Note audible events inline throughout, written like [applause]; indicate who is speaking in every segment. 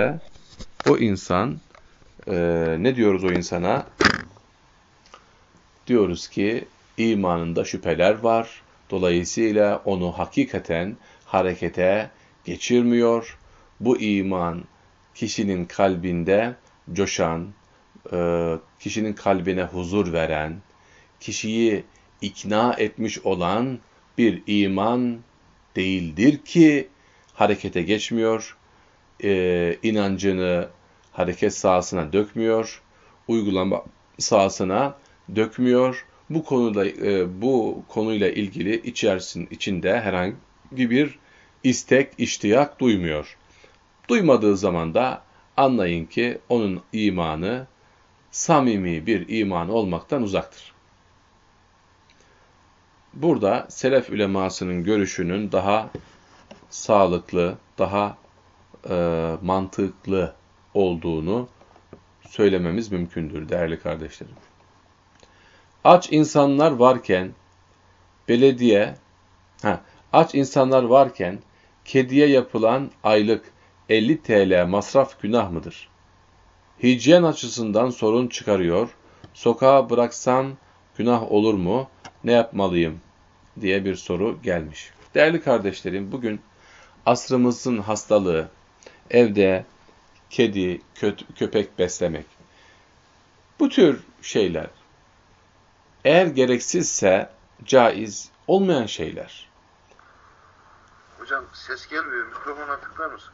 Speaker 1: ise o insan e, ne diyoruz o insana? Diyoruz ki imanında şüpheler var. Dolayısıyla onu hakikaten harekete geçirmiyor. Bu iman kişinin kalbinde coşan, e, kişinin kalbine huzur veren, kişiyi ikna etmiş olan bir iman değildir ki harekete geçmiyor, e, inancını hareket sahasına dökmüyor, uygulama sahasına dökmüyor. Bu konuda e, bu konuyla ilgili içerisinin içinde herhangi bir istek, iştiyak duymuyor. Duymadığı zaman da anlayın ki onun imanı samimi bir iman olmaktan uzaktır. Burada selef ülemasının görüşünün daha sağlıklı, daha e, mantıklı olduğunu söylememiz mümkündür değerli kardeşlerim. Aç insanlar varken belediye, ha, aç insanlar varken kediye yapılan aylık 50 TL masraf günah mıdır? Hijyen açısından sorun çıkarıyor. Sokağa bıraksam günah olur mu? Ne yapmalıyım? diye bir soru gelmiş. Değerli kardeşlerim, bugün asrımızın hastalığı evde kedi, köpek beslemek. Bu tür şeyler eğer gereksizse caiz olmayan şeyler.
Speaker 2: Hocam ses gelmiyor. Mikrofona tıklar mısın?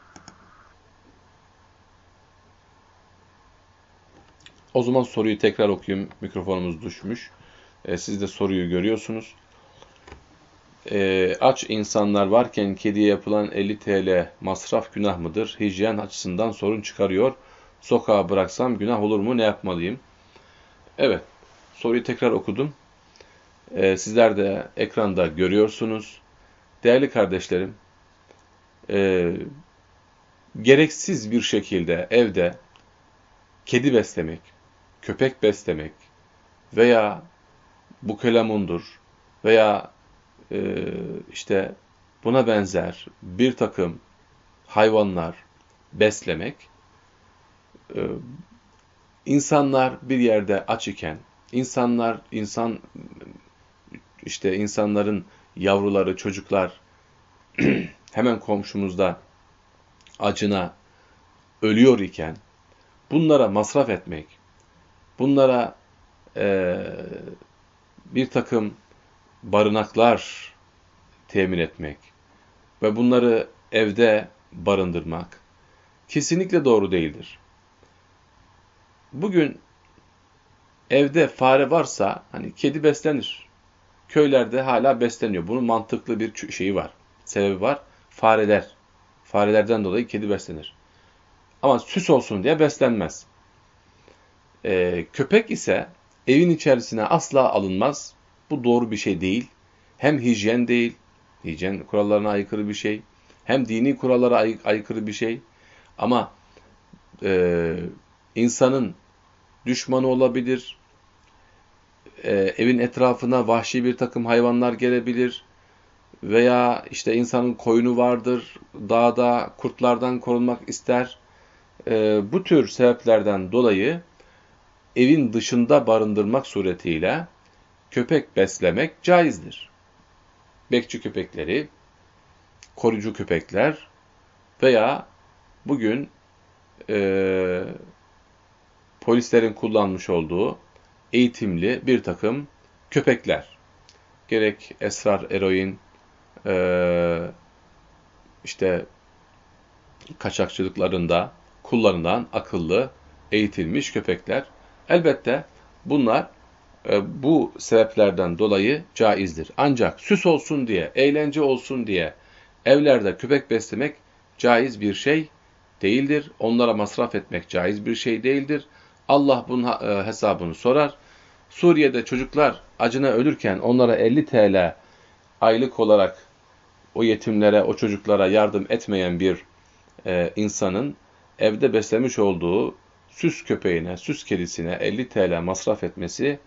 Speaker 1: O zaman soruyu tekrar okuyayım. Mikrofonumuz düşmüş. E, siz de soruyu görüyorsunuz. E, aç insanlar varken kediye yapılan 50 TL masraf günah mıdır? Hijyen açısından sorun çıkarıyor. Sokağa bıraksam günah olur mu? Ne yapmalıyım? Evet. Soruyu tekrar okudum. E, sizler de ekranda görüyorsunuz. Değerli kardeşlerim, e, gereksiz bir şekilde evde kedi beslemek, köpek beslemek veya bu kelamundur veya işte buna benzer bir takım hayvanlar beslemek e, insanlar bir yerde aç iken insanlar insan işte insanların yavruları çocuklar [clears throat] hemen komşumuzda acına ölüyor iken bunlara masraf etmek, bunlara e, bir takım barınaklar temin etmek ve bunları evde barındırmak kesinlikle doğru değildir. Bugün evde fare varsa hani kedi beslenir. Köylerde hala besleniyor. Bunun mantıklı bir şeyi var. Sebebi var. Fareler. Farelerden dolayı kedi beslenir. Ama süs olsun diye beslenmez. Ee, köpek ise evin içerisine asla alınmaz. Bu doğru bir şey değil. Hem hijyen değil, hijyen kurallarına aykırı bir şey. Hem dini kurallara ay aykırı bir şey. Ama e, insanın düşmanı olabilir, e, evin etrafına vahşi bir takım hayvanlar gelebilir veya işte insanın koyunu vardır, dağda kurtlardan korunmak ister. E, bu tür sebeplerden dolayı evin dışında barındırmak suretiyle köpek beslemek caizdir. Bekçi köpekleri, koruyucu köpekler veya bugün e, polislerin kullanmış olduğu eğitimli bir takım köpekler. Gerek esrar, eroin, e, işte kaçakçılıklarında kullanılan akıllı, eğitilmiş köpekler. Elbette bunlar bu sebeplerden dolayı caizdir. Ancak süs olsun diye, eğlence olsun diye evlerde köpek beslemek caiz bir şey değildir. Onlara masraf etmek caiz bir şey değildir. Allah bunun e, hesabını sorar. Suriye'de çocuklar acına ölürken onlara 50 TL aylık olarak o yetimlere, o çocuklara yardım etmeyen bir e, insanın evde beslemiş olduğu süs köpeğine, süs kedisine 50 TL masraf etmesi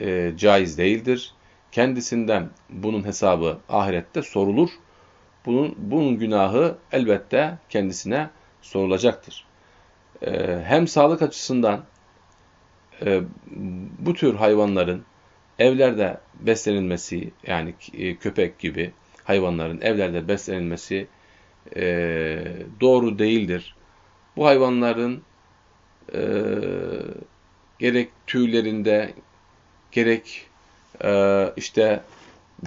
Speaker 1: e, caiz değildir. Kendisinden bunun hesabı ahirette sorulur. Bunun, bunun günahı elbette kendisine sorulacaktır. E, hem sağlık açısından e, bu tür hayvanların evlerde beslenilmesi, yani e, köpek gibi hayvanların evlerde beslenilmesi e, doğru değildir. Bu hayvanların e, gerek tüylerinde, gerek e, işte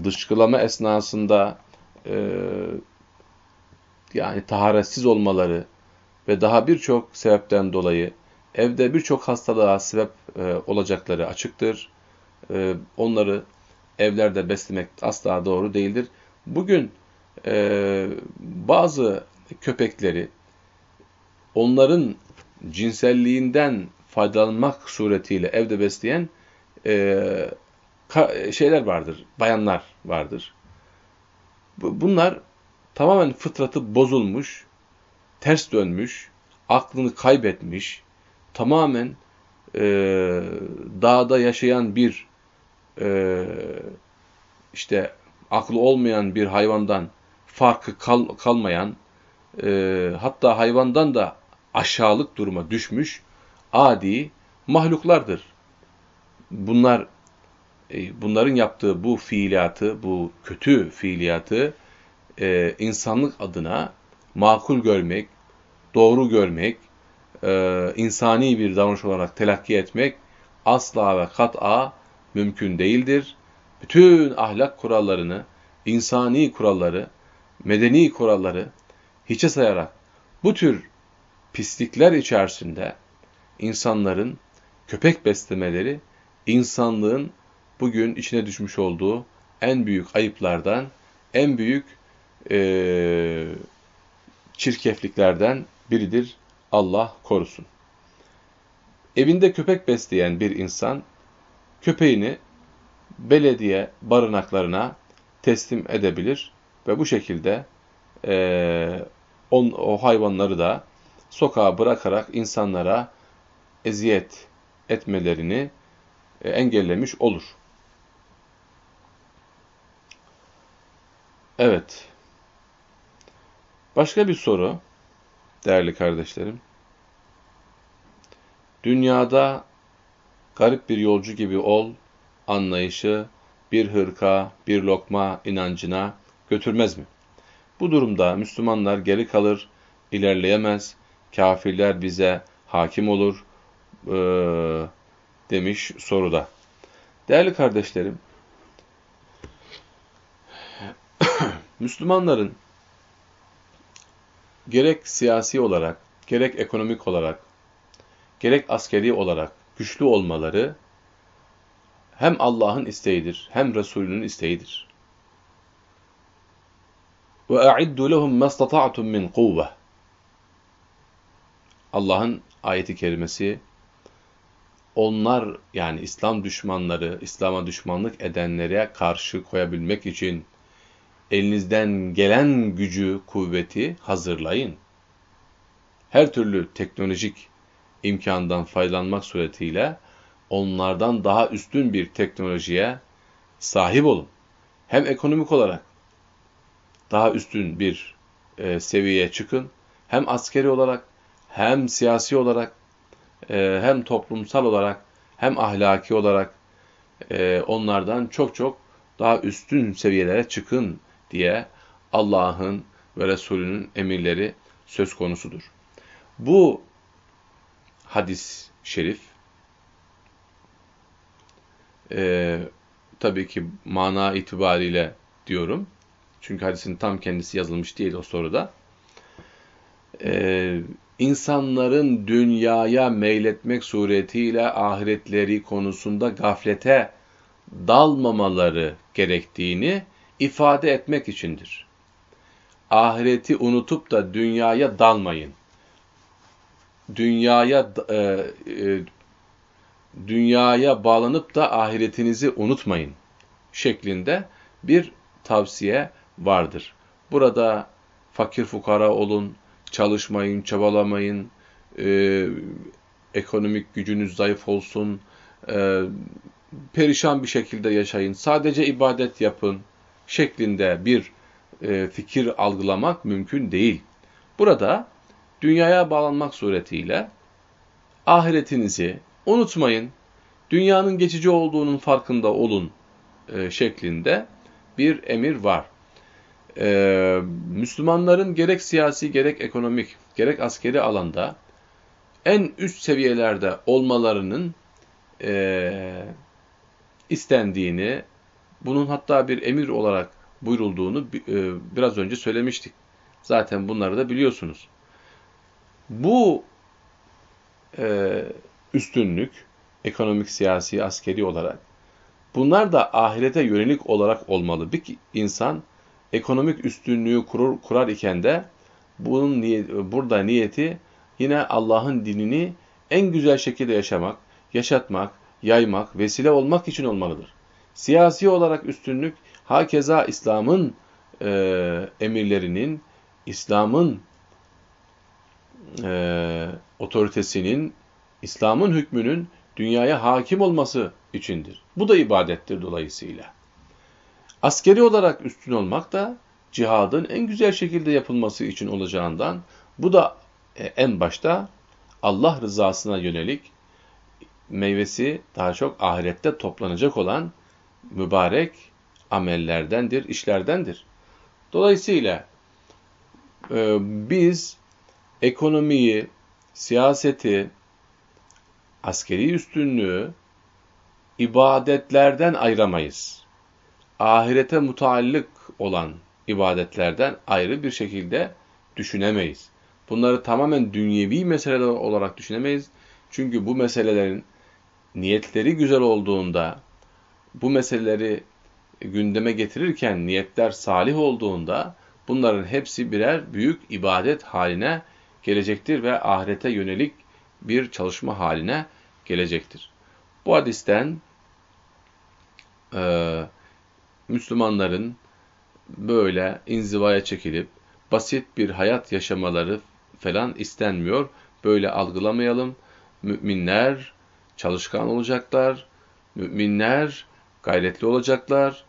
Speaker 1: dışkılama esnasında e, yani taharetsiz olmaları ve daha birçok sebepten dolayı evde birçok hastalığa sebep e, olacakları açıktır. E, onları evlerde beslemek asla doğru değildir. Bugün e, bazı köpekleri onların cinselliğinden faydalanmak suretiyle evde besleyen e, şeyler vardır, bayanlar vardır. Bunlar tamamen fıtratı bozulmuş, ters dönmüş, aklını kaybetmiş, tamamen e, dağda yaşayan bir e, işte aklı olmayan bir hayvandan farkı kal, kalmayan, e, hatta hayvandan da aşağılık duruma düşmüş adi mahluklardır. Bunlar e, bunların yaptığı bu fiilatı, bu kötü fiiliyatı e, insanlık adına makul görmek, doğru görmek, e, insani bir davranış olarak telakki etmek asla ve kat'a mümkün değildir. Bütün ahlak kurallarını, insani kuralları, medeni kuralları hiçe sayarak bu tür pislikler içerisinde insanların köpek beslemeleri insanlığın bugün içine düşmüş olduğu en büyük ayıplardan, en büyük e, çirkefliklerden biridir. Allah korusun. Evinde köpek besleyen bir insan, köpeğini belediye barınaklarına teslim edebilir ve bu şekilde e, on, o hayvanları da sokağa bırakarak insanlara eziyet etmelerini engellemiş olur. Evet. Başka bir soru değerli kardeşlerim. Dünyada garip bir yolcu gibi ol anlayışı bir hırka, bir lokma inancına götürmez mi? Bu durumda Müslümanlar geri kalır, ilerleyemez, kafirler bize hakim olur e, demiş soruda. Değerli kardeşlerim, [coughs] Müslümanların gerek siyasi olarak, gerek ekonomik olarak, gerek askeri olarak güçlü olmaları hem Allah'ın isteğidir, hem Resulünün isteğidir. A'iddu lehum mastata'tum min kuvve. Allah'ın ayeti kerimesi onlar yani İslam düşmanları, İslam'a düşmanlık edenlere karşı koyabilmek için elinizden gelen gücü, kuvveti hazırlayın. Her türlü teknolojik imkandan faydalanmak suretiyle onlardan daha üstün bir teknolojiye sahip olun. Hem ekonomik olarak daha üstün bir e, seviyeye çıkın, hem askeri olarak, hem siyasi olarak, e, hem toplumsal olarak, hem ahlaki olarak e, onlardan çok çok daha üstün seviyelere çıkın diye Allah'ın ve Resulünün emirleri söz konusudur. Bu hadis şerif e, tabii ki mana itibariyle diyorum. Çünkü hadisin tam kendisi yazılmış değil o soruda. Ee, insanların dünyaya meyletmek suretiyle ahiretleri konusunda gaflete dalmamaları gerektiğini ifade etmek içindir. Ahireti unutup da dünyaya dalmayın. Dünyaya e, e, dünyaya bağlanıp da ahiretinizi unutmayın şeklinde bir tavsiye vardır. Burada fakir fukara olun, çalışmayın, çabalamayın, e, ekonomik gücünüz zayıf olsun, e, perişan bir şekilde yaşayın, sadece ibadet yapın şeklinde bir e, fikir algılamak mümkün değil. Burada dünyaya bağlanmak suretiyle ahiretinizi unutmayın, dünyanın geçici olduğunun farkında olun e, şeklinde bir emir var. E, Müslümanların gerek siyasi, gerek ekonomik, gerek askeri alanda en üst seviyelerde olmalarının e, istendiğini, bunun hatta bir emir olarak buyurulduğunu e, biraz önce söylemiştik. Zaten bunları da biliyorsunuz. Bu e, üstünlük, ekonomik, siyasi, askeri olarak bunlar da ahirete yönelik olarak olmalı. Bir insan ekonomik üstünlüğü kurur, kurar iken de bunun niyet, burada niyeti yine Allah'ın dinini en güzel şekilde yaşamak, yaşatmak, yaymak, vesile olmak için olmalıdır. Siyasi olarak üstünlük, hakeza İslam'ın e, emirlerinin, İslam'ın e, otoritesinin, İslam'ın hükmünün dünyaya hakim olması içindir. Bu da ibadettir dolayısıyla. Askeri olarak üstün olmak da cihadın en güzel şekilde yapılması için olacağından bu da e, en başta Allah rızasına yönelik meyvesi daha çok ahirette toplanacak olan mübarek amellerdendir, işlerdendir. Dolayısıyla e, biz ekonomiyi, siyaseti, askeri üstünlüğü ibadetlerden ayıramayız. Ahirete mutallık olan ibadetlerden ayrı bir şekilde düşünemeyiz. Bunları tamamen dünyevi meseleler olarak düşünemeyiz. Çünkü bu meselelerin niyetleri güzel olduğunda, bu meseleleri gündeme getirirken niyetler salih olduğunda bunların hepsi birer büyük ibadet haline gelecektir ve ahirete yönelik bir çalışma haline gelecektir. Bu hadisten e, Müslümanların böyle inzivaya çekilip basit bir hayat yaşamaları falan istenmiyor. Böyle algılamayalım. Müminler çalışkan olacaklar. Müminler gayretli olacaklar.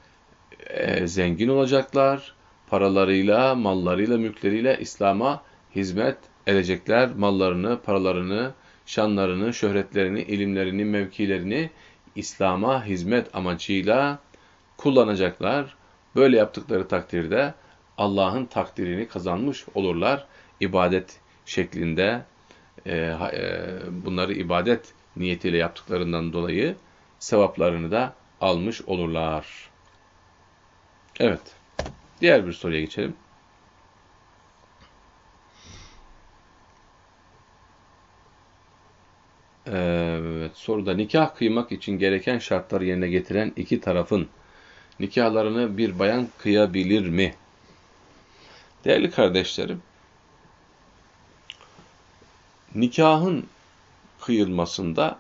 Speaker 1: E, zengin olacaklar. Paralarıyla, mallarıyla, mülkleriyle İslam'a hizmet edecekler. Mallarını, paralarını, şanlarını, şöhretlerini, ilimlerini, mevkilerini İslam'a hizmet amacıyla kullanacaklar. Böyle yaptıkları takdirde Allah'ın takdirini kazanmış olurlar. İbadet şeklinde e, e, bunları ibadet niyetiyle yaptıklarından dolayı sevaplarını da almış olurlar. Evet. Diğer bir soruya geçelim. Evet, soruda nikah kıymak için gereken şartları yerine getiren iki tarafın nikahlarını bir bayan kıyabilir mi? Değerli kardeşlerim, nikahın kıyılmasında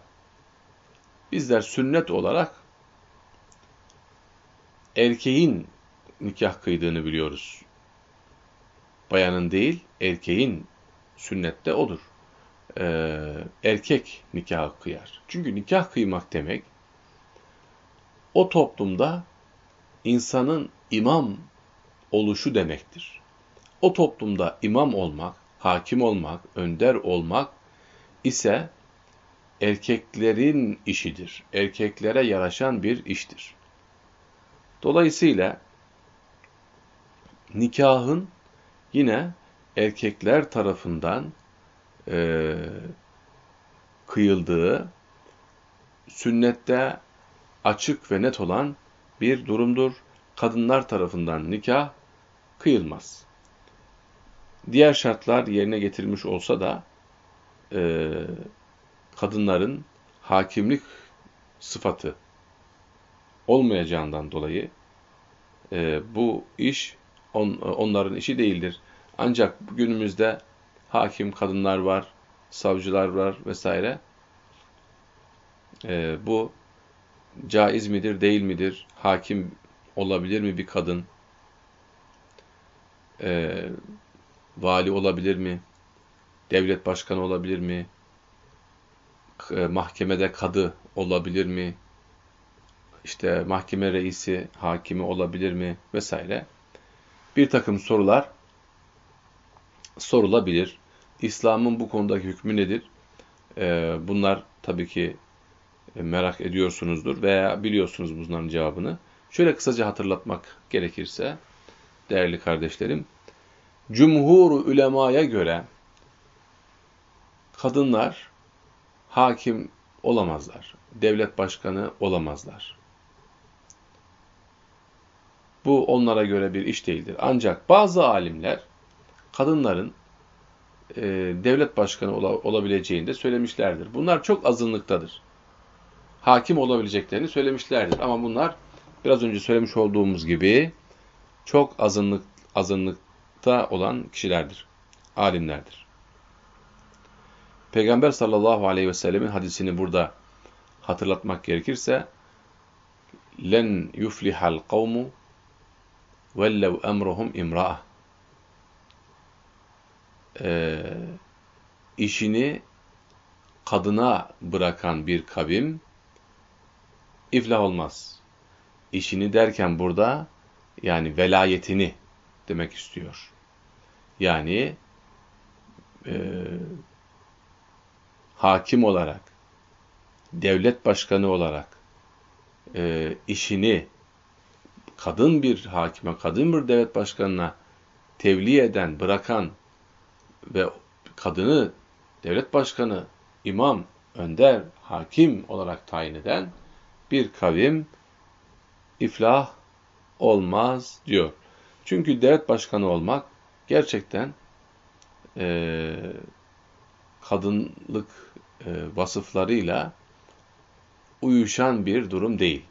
Speaker 1: bizler sünnet olarak erkeğin nikah kıydığını biliyoruz. Bayanın değil, erkeğin sünnette odur. Ee, erkek nikah kıyar. Çünkü nikah kıymak demek, o toplumda insanın imam oluşu demektir. O toplumda imam olmak, hakim olmak, önder olmak ise erkeklerin işidir. Erkeklere yaraşan bir iştir. Dolayısıyla nikahın yine erkekler tarafından e, kıyıldığı sünnette açık ve net olan bir durumdur. Kadınlar tarafından nikah kıyılmaz. Diğer şartlar yerine getirilmiş olsa da e, kadınların hakimlik sıfatı olmayacağından dolayı e, bu iş on, onların işi değildir. Ancak günümüzde hakim kadınlar var, savcılar var vesaire. E, bu caiz midir, değil midir? Hakim olabilir mi bir kadın? E, vali olabilir mi? Devlet başkanı olabilir mi? E, mahkemede kadı olabilir mi? İşte mahkeme reisi, hakimi olabilir mi? Vesaire. Bir takım sorular sorulabilir. İslam'ın bu konudaki hükmü nedir? Ee, bunlar tabii ki e, merak ediyorsunuzdur veya biliyorsunuz bunların cevabını. Şöyle kısaca hatırlatmak gerekirse, değerli kardeşlerim, cumhur ulemaya göre kadınlar hakim olamazlar, devlet başkanı olamazlar. Bu onlara göre bir iş değildir. Ancak bazı alimler kadınların e, devlet başkanı ola, olabileceğini de söylemişlerdir. Bunlar çok azınlıktadır. Hakim olabileceklerini söylemişlerdir. Ama bunlar biraz önce söylemiş olduğumuz gibi çok azınlık azınlıkta olan kişilerdir. Alimlerdir. Peygamber sallallahu aleyhi ve sellemin hadisini burada hatırlatmak gerekirse len yuflihal kavmu vellev emruhum imra'a e, işini kadına bırakan bir kavim iflah olmaz. İşini derken burada yani velayetini demek istiyor. Yani e, hakim olarak, devlet başkanı olarak e, işini kadın bir hakime, kadın bir devlet başkanına tevli eden, bırakan ve kadını devlet başkanı, imam, önder, hakim olarak tayin eden bir kavim iflah olmaz diyor. Çünkü devlet başkanı olmak gerçekten e, kadınlık e, vasıflarıyla uyuşan bir durum değil.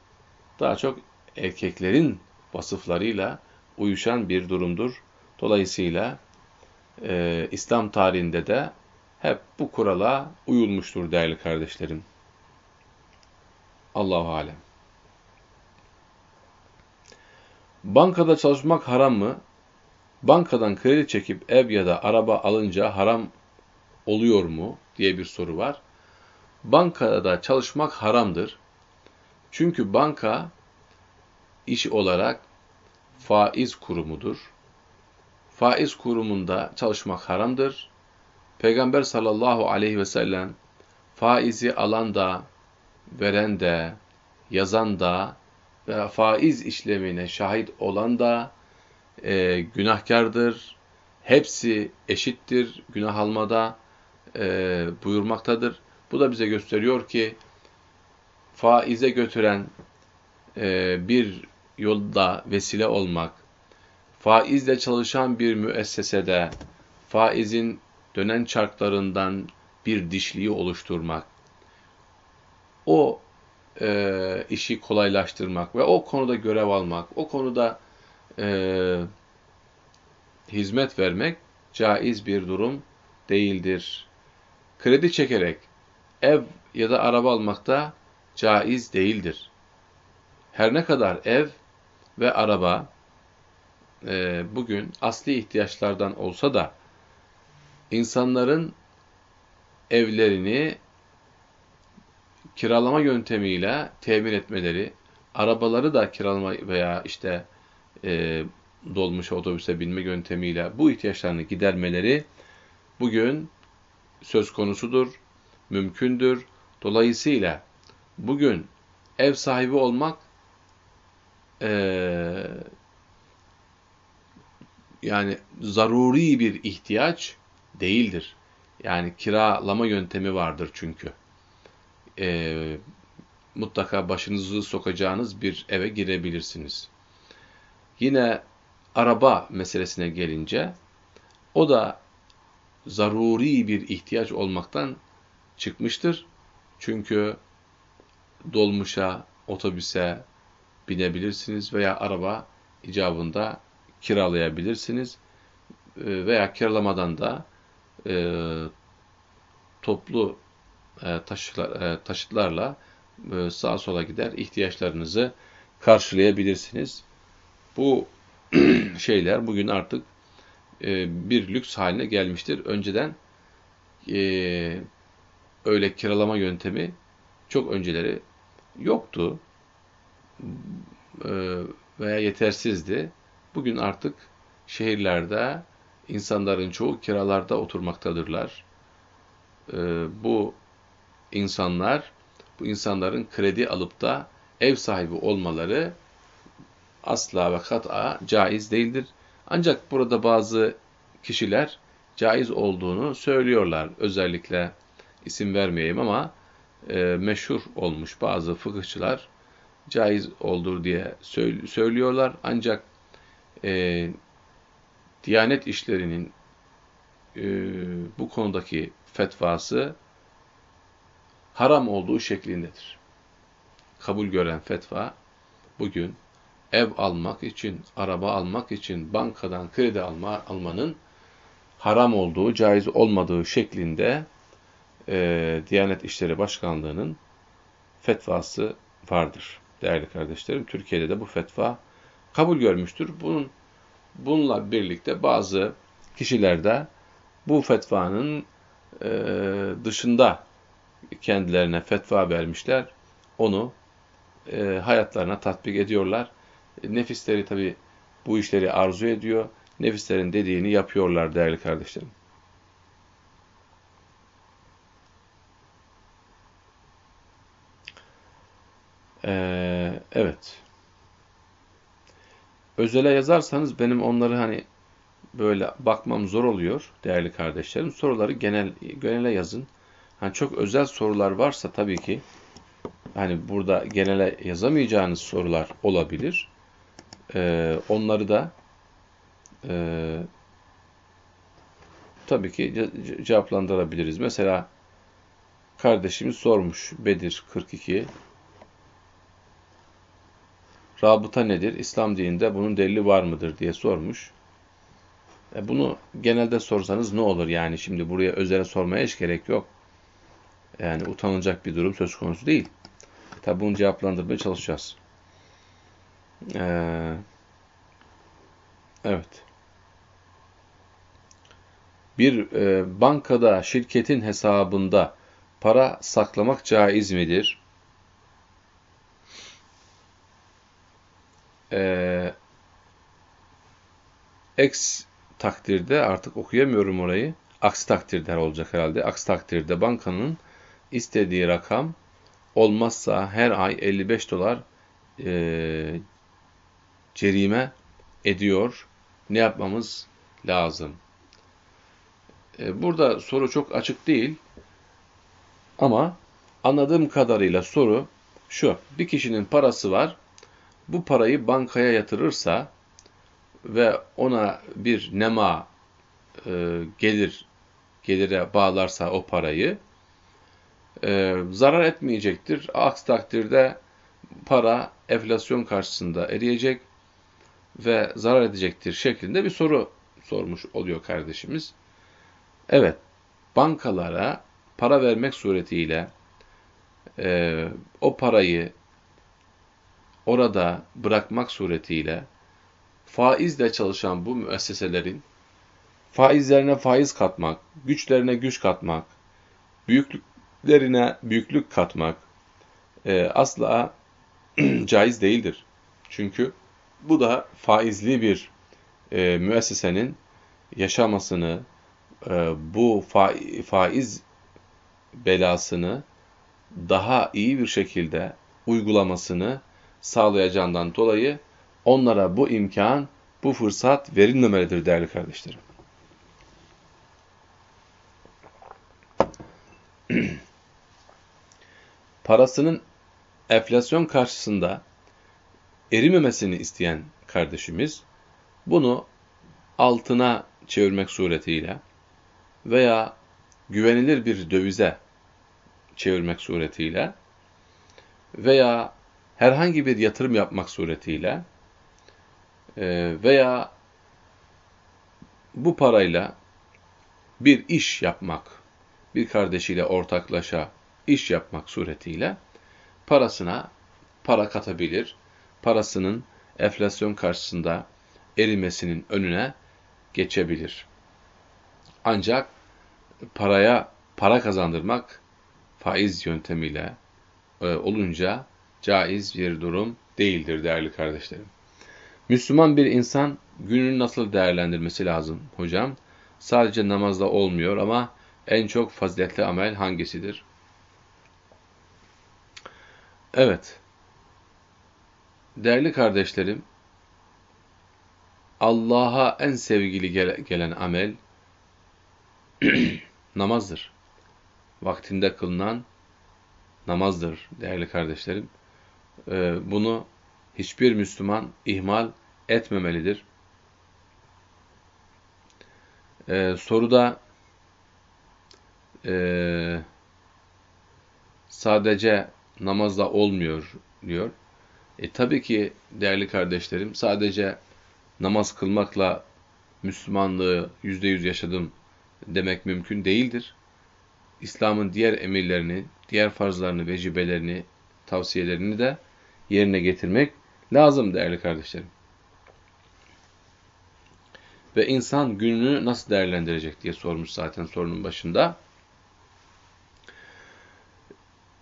Speaker 1: Daha çok erkeklerin vasıflarıyla uyuşan bir durumdur. Dolayısıyla e, İslam tarihinde de hep bu kurala uyulmuştur değerli kardeşlerim. Allahu alem. Bankada çalışmak haram mı? Bankadan kredi çekip ev ya da araba alınca haram oluyor mu diye bir soru var. Bankada çalışmak haramdır. Çünkü banka iş olarak faiz kurumudur. Faiz kurumunda çalışmak haramdır. Peygamber sallallahu aleyhi ve sellem faizi alan da, veren de, yazan da ve faiz işlemine şahit olan da e, günahkardır. Hepsi eşittir günah almada e, buyurmaktadır. Bu da bize gösteriyor ki faize götüren e, bir yolda vesile olmak, faizle çalışan bir müessesede faizin dönen çarklarından bir dişliği oluşturmak, o e, işi kolaylaştırmak ve o konuda görev almak, o konuda e, hizmet vermek caiz bir durum değildir. Kredi çekerek ev ya da araba almak da caiz değildir. Her ne kadar ev ve araba e, bugün asli ihtiyaçlardan olsa da insanların evlerini kiralama yöntemiyle temin etmeleri, arabaları da kiralama veya işte e, dolmuş otobüse binme yöntemiyle bu ihtiyaçlarını gidermeleri bugün söz konusudur, mümkündür. Dolayısıyla bugün ev sahibi olmak e, yani zaruri bir ihtiyaç değildir. Yani kiralama yöntemi vardır çünkü. E, mutlaka başınızı sokacağınız bir eve girebilirsiniz. Yine araba meselesine gelince o da zaruri bir ihtiyaç olmaktan çıkmıştır. Çünkü dolmuşa, otobüse binebilirsiniz veya araba icabında kiralayabilirsiniz. Ee, veya kiralamadan da e, toplu e, taşıtlar, e, taşıtlarla e, sağa sola gider ihtiyaçlarınızı karşılayabilirsiniz. Bu [clears throat] şeyler bugün artık e, bir lüks haline gelmiştir. Önceden e, öyle kiralama yöntemi çok önceleri yoktu e, veya yetersizdi. Bugün artık şehirlerde insanların çoğu kiralarda oturmaktadırlar. E, bu insanlar, bu insanların kredi alıp da ev sahibi olmaları asla ve kat'a caiz değildir. Ancak burada bazı kişiler caiz olduğunu söylüyorlar. Özellikle isim vermeyeyim ama e, meşhur olmuş bazı fıkıhçılar caiz olur diye söylüyorlar. Ancak e, Diyanet işlerinin e, bu konudaki fetvası haram olduğu şeklindedir. Kabul gören fetva bugün ev almak için, araba almak için bankadan kredi alma, almanın haram olduğu, caiz olmadığı şeklinde e, Diyanet İşleri Başkanlığı'nın fetvası vardır değerli kardeşlerim. Türkiye'de de bu fetva kabul görmüştür. Bunun bununla birlikte bazı kişiler de bu fetvanın e, dışında kendilerine fetva vermişler. Onu e, hayatlarına tatbik ediyorlar. Nefisleri tabi bu işleri arzu ediyor. Nefislerin dediğini yapıyorlar değerli kardeşlerim. Ee, evet. Özele yazarsanız benim onları hani böyle bakmam zor oluyor değerli kardeşlerim. Soruları genel genele yazın. Hani çok özel sorular varsa tabii ki hani burada genele yazamayacağınız sorular olabilir. Ee, onları da e, tabii ki cevaplandırabiliriz. Mesela kardeşimiz sormuş Bedir 42 Rabıta nedir? İslam dininde bunun delili var mıdır diye sormuş. E bunu genelde sorsanız ne olur yani şimdi buraya özele sormaya hiç gerek yok. Yani utanılacak bir durum söz konusu değil. Tabi bunu cevaplandırmaya çalışacağız. Ee, evet. Bir e, bankada şirketin hesabında para saklamak caiz midir? Ee, X takdirde artık okuyamıyorum orayı. Aksi takdirde olacak herhalde. Aksi takdirde bankanın istediği rakam olmazsa her ay 55 dolar e, cerime ediyor. Ne yapmamız lazım? E, burada soru çok açık değil. Ama anladığım kadarıyla soru şu. Bir kişinin parası var. Bu parayı bankaya yatırırsa ve ona bir nema e, gelir gelire bağlarsa o parayı e, zarar etmeyecektir. Aksi takdirde para enflasyon karşısında eriyecek ve zarar edecektir şeklinde bir soru sormuş oluyor kardeşimiz. Evet, bankalara para vermek suretiyle e, o parayı orada bırakmak suretiyle faizle çalışan bu müesseselerin faizlerine faiz katmak, güçlerine güç katmak, büyüklüklerine büyüklük katmak e, asla [clears throat] caiz değildir. Çünkü bu da faizli bir e, müessesenin yaşamasını, e, bu fa faiz belasını daha iyi bir şekilde uygulamasını sağlayacağından dolayı onlara bu imkan, bu fırsat verilmemelidir değerli kardeşlerim. Parasının enflasyon karşısında erimemesini isteyen kardeşimiz bunu altına çevirmek suretiyle veya güvenilir bir dövize çevirmek suretiyle veya herhangi bir yatırım yapmak suretiyle e, veya bu parayla bir iş yapmak, bir kardeşiyle ortaklaşa iş yapmak suretiyle parasına para katabilir, parasının enflasyon karşısında erimesinin önüne geçebilir. Ancak paraya para kazandırmak faiz yöntemiyle e, olunca caiz bir durum değildir değerli kardeşlerim. Müslüman bir insan gününü nasıl değerlendirmesi lazım hocam? Sadece namazda olmuyor ama en çok faziletli amel hangisidir? Evet. Değerli kardeşlerim, Allah'a en sevgili gelen amel [clears throat] namazdır. Vaktinde kılınan namazdır değerli kardeşlerim. Ee, bunu hiçbir Müslüman ihmal etmemelidir. Ee, soruda e, sadece namazda olmuyor diyor. E tabii ki değerli kardeşlerim sadece namaz kılmakla Müslümanlığı yüzde yüz yaşadım demek mümkün değildir. İslam'ın diğer emirlerini, diğer farzlarını, vecibelerini, tavsiyelerini de yerine getirmek lazım değerli kardeşlerim. Ve insan gününü nasıl değerlendirecek diye sormuş zaten sorunun başında.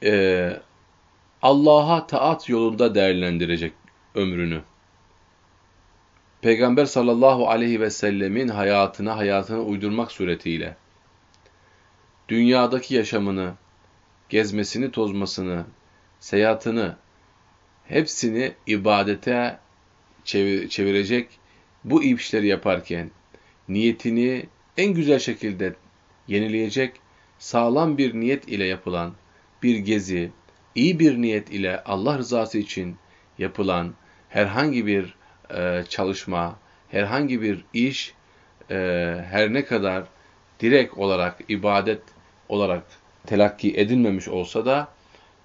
Speaker 1: Ee, Allah'a taat yolunda değerlendirecek ömrünü. Peygamber sallallahu aleyhi ve sellemin hayatına hayatını uydurmak suretiyle dünyadaki yaşamını, gezmesini, tozmasını, seyahatini hepsini ibadete çevir çevirecek bu işleri yaparken niyetini en güzel şekilde yenileyecek sağlam bir niyet ile yapılan bir gezi, iyi bir niyet ile Allah rızası için yapılan herhangi bir e, çalışma, herhangi bir iş e, her ne kadar direkt olarak ibadet olarak telakki edilmemiş olsa da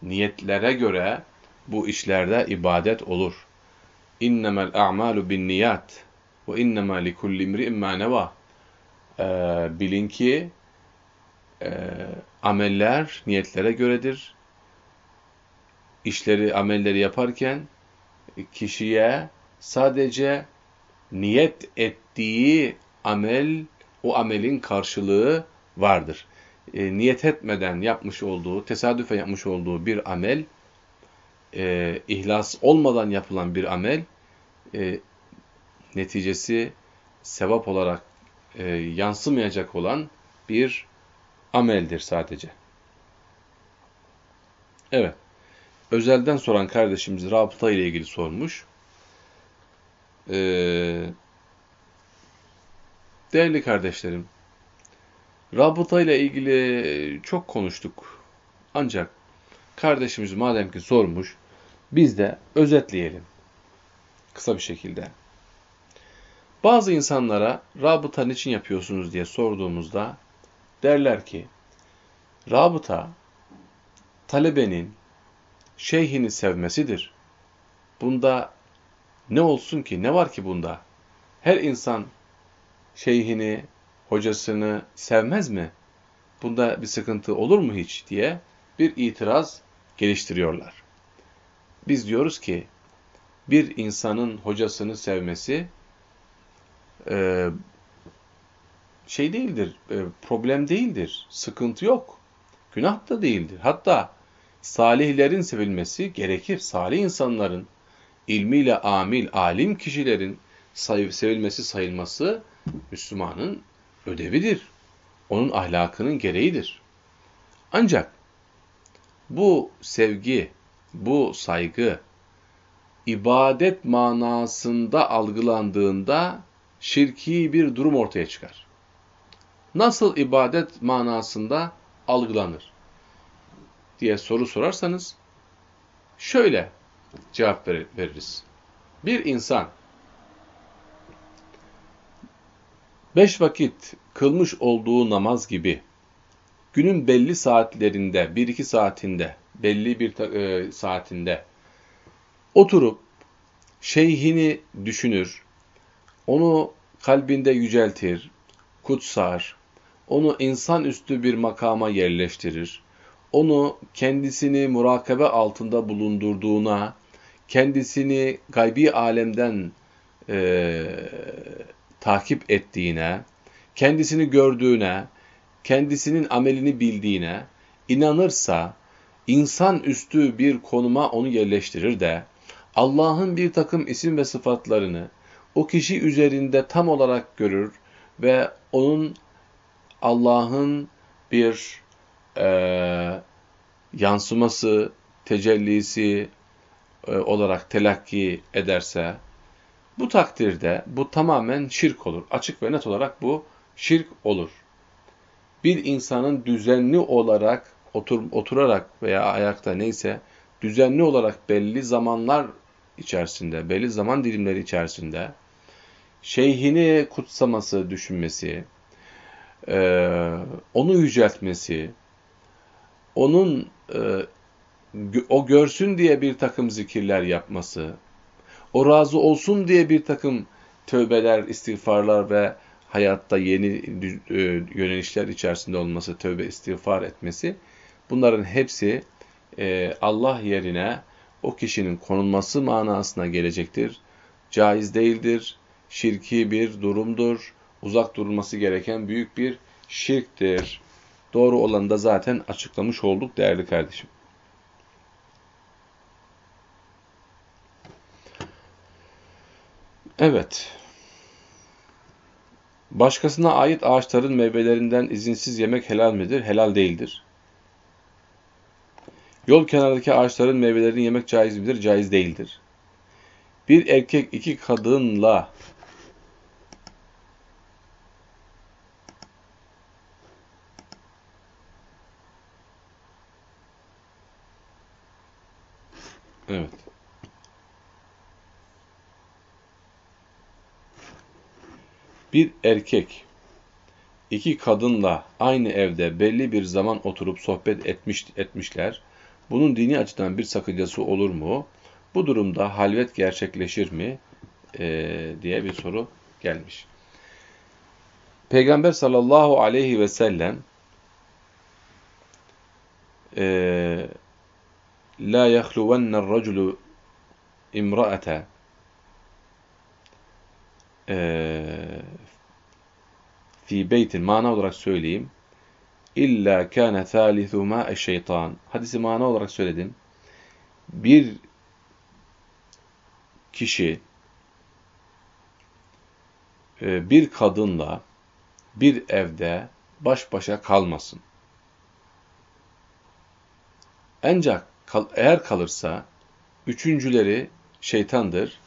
Speaker 1: niyetlere göre bu işlerde ibadet olur. İnnemel a'malu bin niyat ve innema likulli imri'in ma neva. Bilin ki e, ameller niyetlere göredir. İşleri, amelleri yaparken kişiye sadece niyet ettiği amel, o amelin karşılığı vardır. E, niyet etmeden yapmış olduğu, tesadüfen yapmış olduğu bir amel, e, ihlas olmadan yapılan bir amel, e, neticesi sevap olarak e, yansımayacak olan bir ameldir sadece. Evet. Özelden soran kardeşimiz rabıta ile ilgili sormuş. Ee, değerli kardeşlerim, rabıta ile ilgili çok konuştuk. Ancak kardeşimiz madem ki sormuş, biz de özetleyelim. Kısa bir şekilde. Bazı insanlara rabıta niçin yapıyorsunuz diye sorduğumuzda derler ki, rabıta talebenin şeyhini sevmesidir. Bunda ne olsun ki, ne var ki bunda? Her insan şeyhini, hocasını sevmez mi? Bunda bir sıkıntı olur mu hiç diye bir itiraz geliştiriyorlar. Biz diyoruz ki bir insanın hocasını sevmesi e, şey değildir, e, problem değildir, sıkıntı yok, günah da değildir. Hatta salihlerin sevilmesi gerekir. Salih insanların, ilmiyle amil, alim kişilerin sevilmesi, sayılması Müslümanın ödevidir. Onun ahlakının gereğidir. Ancak bu sevgi, bu saygı ibadet manasında algılandığında şirki bir durum ortaya çıkar. Nasıl ibadet manasında algılanır diye soru sorarsanız şöyle cevap veririz. Bir insan beş vakit kılmış olduğu namaz gibi günün belli saatlerinde, bir iki saatinde, belli bir e, saatinde oturup şeyhini düşünür, onu kalbinde yüceltir, kutsar, onu insanüstü bir makama yerleştirir, onu kendisini murakabe altında bulundurduğuna, kendisini gaybi alemden e, takip ettiğine, kendisini gördüğüne, kendisinin amelini bildiğine inanırsa, insan üstü bir konuma onu yerleştirir de, Allah'ın bir takım isim ve sıfatlarını o kişi üzerinde tam olarak görür ve onun Allah'ın bir e, yansıması, tecellisi e, olarak telakki ederse, bu takdirde bu tamamen şirk olur. Açık ve net olarak bu şirk olur. Bir insanın düzenli olarak otur, oturarak veya ayakta neyse düzenli olarak belli zamanlar içerisinde, belli zaman dilimleri içerisinde şeyhini kutsaması, düşünmesi, e, onu yüceltmesi, onun e, o görsün diye bir takım zikirler yapması, o razı olsun diye bir takım tövbeler, istiğfarlar ve hayatta yeni e, yönelişler içerisinde olması, tövbe istiğfar etmesi, bunların hepsi e, Allah yerine o kişinin konulması manasına gelecektir. Caiz değildir, şirki bir durumdur, uzak durulması gereken büyük bir şirktir. Doğru olanı da zaten açıklamış olduk değerli kardeşim. Evet. Başkasına ait ağaçların meyvelerinden izinsiz yemek helal midir? Helal değildir. Yol kenarındaki ağaçların meyvelerini yemek caiz midir? Caiz değildir. Bir erkek iki kadınla Bir erkek iki kadınla aynı evde belli bir zaman oturup sohbet etmiş, etmişler. Bunun dini açıdan bir sakıncası olur mu? Bu durumda halvet gerçekleşir mi? Ee, diye bir soru gelmiş. Peygamber sallallahu aleyhi ve sellem e, La yahluvenner raculu imra'ate fi beytin mana olarak söyleyeyim. İlla kâne thâlithûmâ şeytan. Hadisi mana olarak söyledim. Bir kişi e, bir kadınla bir evde baş başa kalmasın. Ancak eğer kalırsa üçüncüleri şeytandır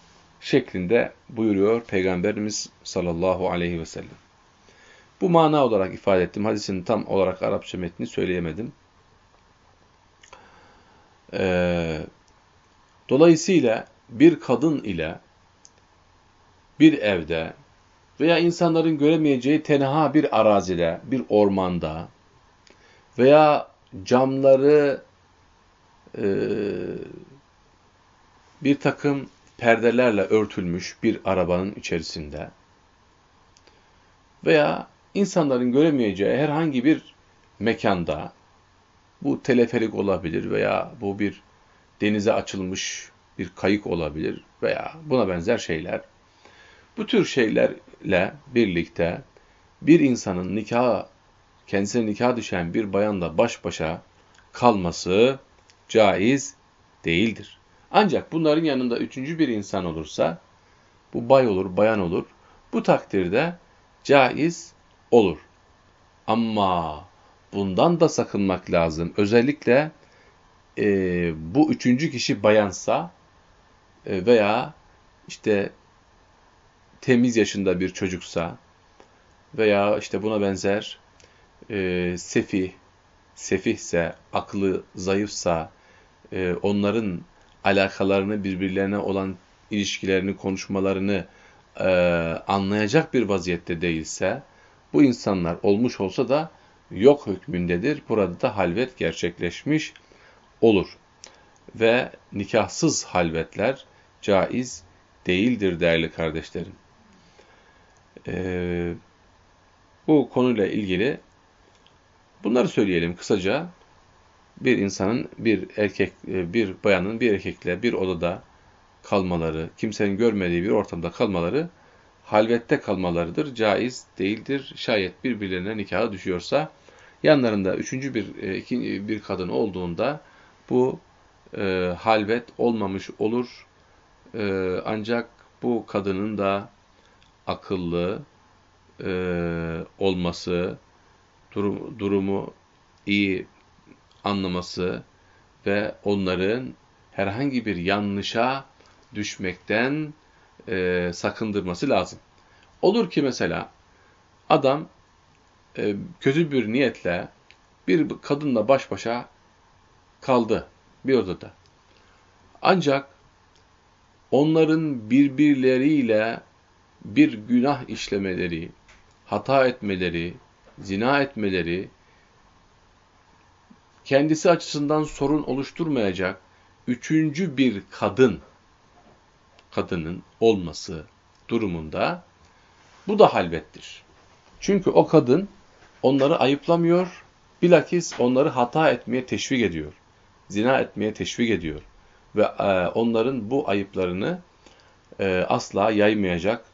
Speaker 1: şeklinde buyuruyor Peygamberimiz sallallahu aleyhi ve sellem. Bu mana olarak ifade ettim. Hadisin tam olarak Arapça metni söyleyemedim. Ee, dolayısıyla bir kadın ile bir evde veya insanların göremeyeceği tenha bir arazide, bir ormanda veya camları e, bir takım perdelerle örtülmüş bir arabanın içerisinde veya insanların göremeyeceği herhangi bir mekanda bu teleferik olabilir veya bu bir denize açılmış bir kayık olabilir veya buna benzer şeyler. Bu tür şeylerle birlikte bir insanın nikah, kendisine nikah düşen bir bayanla baş başa kalması caiz değildir. Ancak bunların yanında üçüncü bir insan olursa, bu bay olur, bayan olur, bu takdirde caiz olur. Ama bundan da sakınmak lazım. Özellikle e, bu üçüncü kişi bayansa e, veya işte temiz yaşında bir çocuksa veya işte buna benzer e, sefih, sefihse, aklı zayıfsa, e, onların alakalarını, birbirlerine olan ilişkilerini, konuşmalarını e, anlayacak bir vaziyette değilse, bu insanlar olmuş olsa da yok hükmündedir. Burada da halvet gerçekleşmiş olur. Ve nikahsız halvetler caiz değildir değerli kardeşlerim. Ee, bu konuyla ilgili bunları söyleyelim kısaca. Bir insanın, bir erkek, bir bayanın bir erkekle bir odada kalmaları, kimsenin görmediği bir ortamda kalmaları halvette kalmalarıdır. Caiz değildir. Şayet birbirlerine nikaha düşüyorsa yanlarında üçüncü bir, e, iki, bir kadın olduğunda bu e, halvet olmamış olur. E, ancak bu kadının da akıllı e, olması, durum, durumu iyi anlaması ve onların herhangi bir yanlışa düşmekten e, sakındırması lazım. Olur ki mesela adam e, kötü bir niyetle bir kadınla baş başa kaldı bir odada. Ancak onların birbirleriyle bir günah işlemeleri, hata etmeleri, zina etmeleri, kendisi açısından sorun oluşturmayacak üçüncü bir kadın, kadının olması durumunda bu da halvettir. Çünkü o kadın onları ayıplamıyor, bilakis onları hata etmeye teşvik ediyor. Zina etmeye teşvik ediyor. Ve e, onların bu ayıplarını e, asla yaymayacak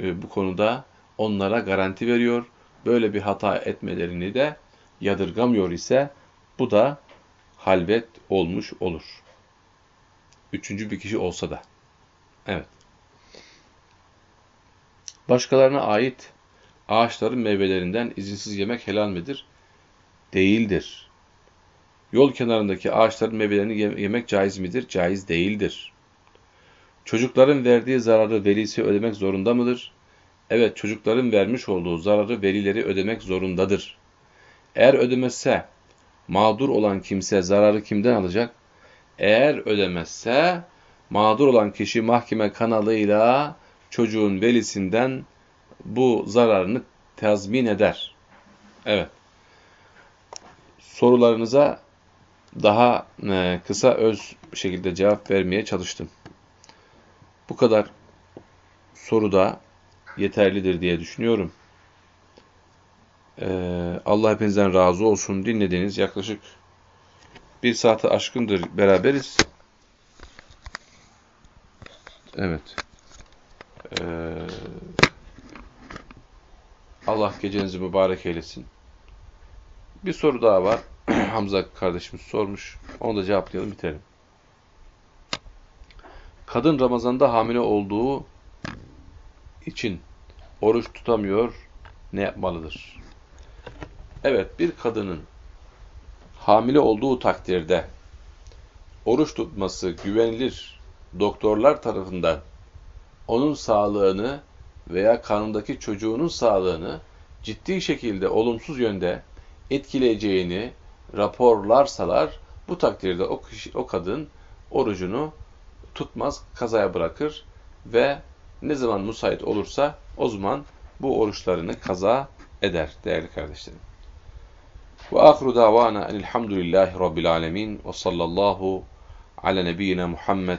Speaker 1: e, bu konuda onlara garanti veriyor. Böyle bir hata etmelerini de yadırgamıyor ise bu da halvet olmuş olur. Üçüncü bir kişi olsa da. Evet. Başkalarına ait ağaçların meyvelerinden izinsiz yemek helal midir? Değildir. Yol kenarındaki ağaçların meyvelerini yemek caiz midir? Caiz değildir. Çocukların verdiği zararı velisi ödemek zorunda mıdır? Evet, çocukların vermiş olduğu zararı velileri ödemek zorundadır. Eğer ödemezse, mağdur olan kimse zararı kimden alacak? Eğer ödemezse, mağdur olan kişi mahkeme kanalıyla çocuğun velisinden bu zararını tazmin eder. Evet. Sorularınıza daha e, kısa öz şekilde cevap vermeye çalıştım. Bu kadar soruda yeterlidir diye düşünüyorum. Ee, Allah hepinizden razı olsun. Dinlediğiniz yaklaşık bir saate aşkındır beraberiz. Evet. Ee, Allah gecenizi mübarek eylesin. Bir soru daha var. [clears throat] Hamza kardeşimiz sormuş. Onu da cevaplayalım bitirelim. Kadın Ramazan'da hamile olduğu için oruç tutamıyor, ne yapmalıdır? Evet, bir kadının hamile olduğu takdirde oruç tutması güvenilir doktorlar tarafından onun sağlığını veya karnındaki çocuğunun sağlığını ciddi şekilde olumsuz yönde etkileyeceğini raporlarsalar bu takdirde o, kişi, o kadın orucunu tutmaz, kazaya bırakır ve ne zaman müsait olursa o zaman bu oruçlarını kaza eder değerli kardeşlerim. Ve ahru davana elhamdülillahi rabbil alemin ve sallallahu ala nebiyyina Muhammed